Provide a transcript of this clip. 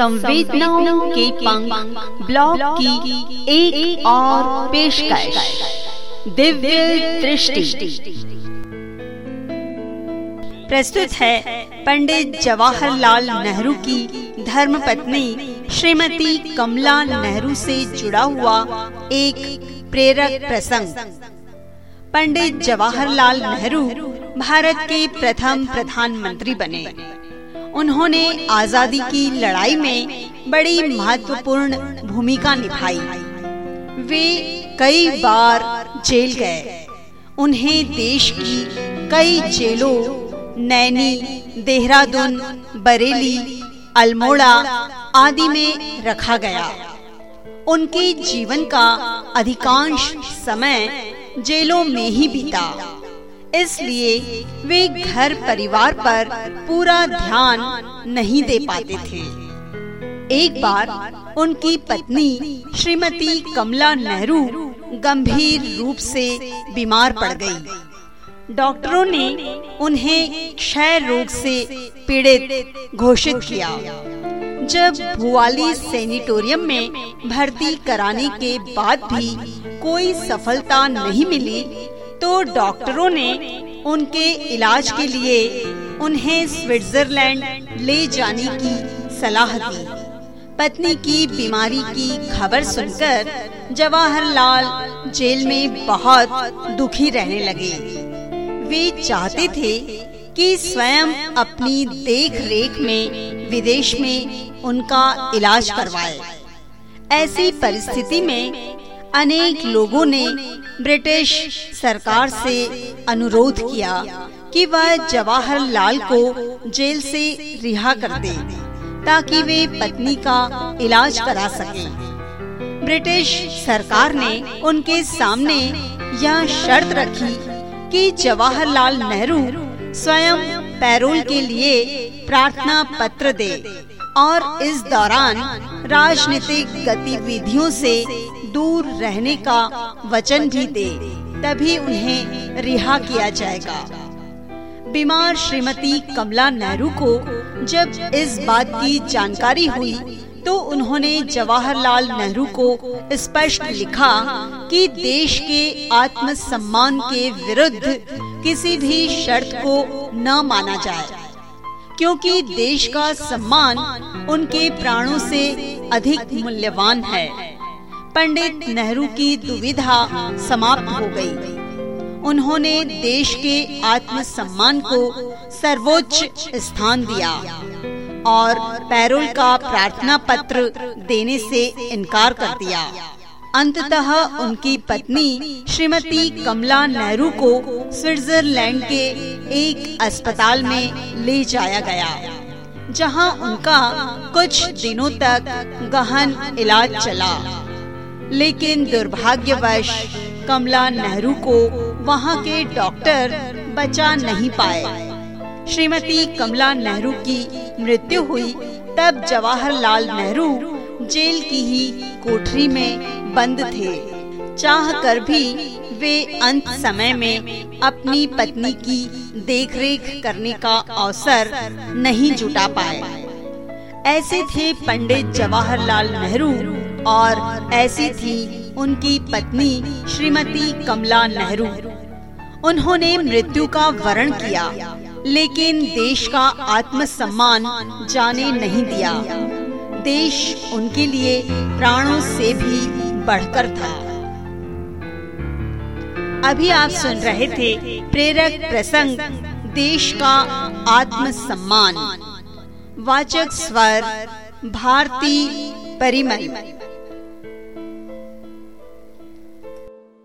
संवेदनाओं के पंख ब्लॉग की एक, एक और पेशकश। दिव्य दृष्टि। प्रस्तुत है पंडित जवाहरलाल नेहरू की धर्म पत्नी श्रीमती कमला नेहरू से जुड़ा हुआ एक प्रेरक प्रसंग। पंडित जवाहरलाल नेहरू भारत के प्रथम प्रधानमंत्री बने। उन्होंने आज़ादी की लड़ाई में बड़ी महत्वपूर्ण भूमिका निभाई। वे कई बार जेल गए। उन्हें देश की कई जेलों, नैनी, देहरादून, बरेली, अल्मोड़ा आदि में रखा गया। उनके जीवन का अधिकांश समय जेलों में ही बीता। इसलिए वे घर परिवार पर पूरा ध्यान नहीं दे पाते थे एक बार उनकी पत्नी श्रीमती कमला नेहरू गंभीर रूप से बीमार पड़ गई। डॉक्टरों ने उन्हें क्षय रोग से पीड़ित घोषित किया जब भुआली सैनिटोरियम में भर्ती कराने के बाद भी कोई सफलता नहीं मिली तो डॉक्टरों ने उनके इलाज के लिए उन्हें स्विट्जरलैंड ले जाने की सलाह दी। पत्नी की बीमारी की खबर सुनकर जवाहरलाल जेल में बहुत दुखी रहने लगे। वे चाहते थे कि स्वयं अपनी देख रेख में विदेश में उनका इलाज करवाए। ऐसी परिस्थिति में अनेक लोगों ने ब्रिटिश सरकार से अनुरोध किया कि वह जवाहरलाल को जेल से रिहा कर दे, ताकि वे पत्नी का इलाज करा सके। ब्रिटिश सरकार ने उनके सामने यह शर्त रखी कि जवाहरलाल नेहरू स्वयं पैरोल के लिए प्रार्थना पत्र दे और इस दौरान राजनीतिक गतिविधियों से दूर रहने का वचन भी दे, तभी उन्हें रिहा किया जाएगा। बीमार श्रीमती कमला नेहरू को जब इस बात की जानकारी हुई तो उन्होंने जवाहरलाल नेहरू को स्पष्ट लिखा कि देश के आत्मसम्मान के विरुद्ध किसी भी शर्त को न माना जाए, क्योंकि देश का सम्मान उनके प्राणों से अधिक मूल्यवान है। पंडित नेहरू की दुविधा समाप्त हो गई। उन्होंने देश के आत्मसम्मान को सर्वोच्च स्थान दिया और पैरोल का प्रार्थना पत्र देने से इनकार कर दिया। अंततः उनकी पत्नी श्रीमती कमला नेहरू को स्विट्जरलैंड के एक अस्पताल में ले जाया गया। जहाँ उनका कुछ दिनों तक गहन इलाज चला। लेकिन दुर्भाग्यवश, कमला नेहरू को वहाँ के डॉक्टर बचा नहीं पाए। श्रीमती कमला नेहरू की मृत्यु हुई, तब जवाहरलाल नेहरू जेल की ही कोठरी में बंद थे। चाह कर भी वे अंत समय में अपनी पत्नी की देखरेख करने का अवसर नहीं जुटा पाए। ऐसे थे पंडित जवाहरलाल नेहरू और ऐसी थी उनकी पत्नी श्रीमती कमला नेहरू। उन्होंने मृत्यु का वर्ण किया, लेकिन देश का आत्मसम्मान जाने नहीं दिया। देश उनके लिए प्राणों से भी बढ़कर था। अभी आप सुन रहे थे प्रेरक प्रसंग, देश का आत्म सम्मान वाचक स्वर, भारती परिमल।